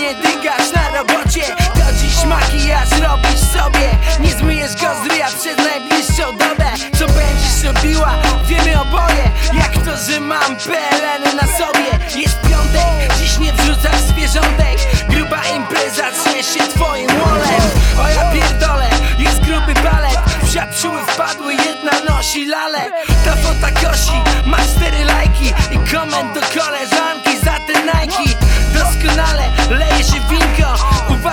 nie dygasz na robocie. To dziś makijaż robisz sobie. Nie zmyjesz go z ryja przez najbliższą dobę. Co będziesz robiła? Wiemy oboje Jak to, że mam PLN na sobie. Jest piątek, dziś nie wrzucasz zwierzątek. Gruba impreza trznie się twoim wolem. O ja pierdolę, jest gruby balet. W siapsiły wpadły, jedna nosi lale Ta fota kosi, ma cztery lajki I koment do koleżanki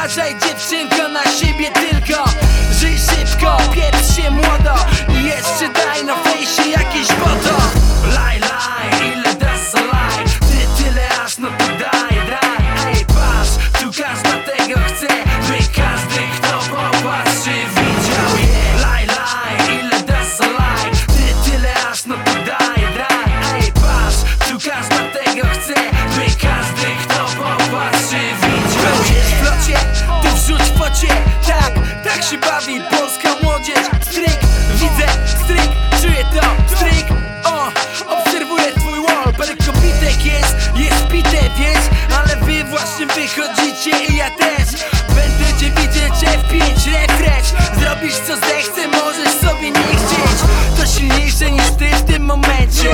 Każe dziewczynka na siebie się bawi polska młodzież. Stryk, widzę, stryk, czuję to Stryk, o, obserwuję twój wall Parę kobitek jest, jest pite, więc, Ale wy właśnie wychodzicie i ja też. Będę cię widzieć F5, refresh. Zrobisz co zechcę, możesz sobie nie chcieć. To silniejsze niż ty w tym momencie.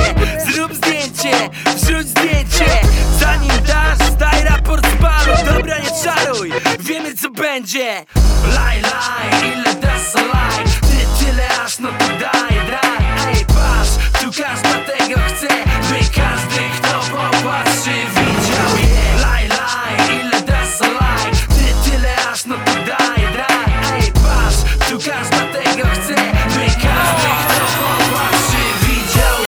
Zrób zdjęcie, wrzuć zdjęcie. Zanim dasz, daj raport z balu. Dobra, nie czaruj, wiemy co będzie. Lie, lie, ile a lie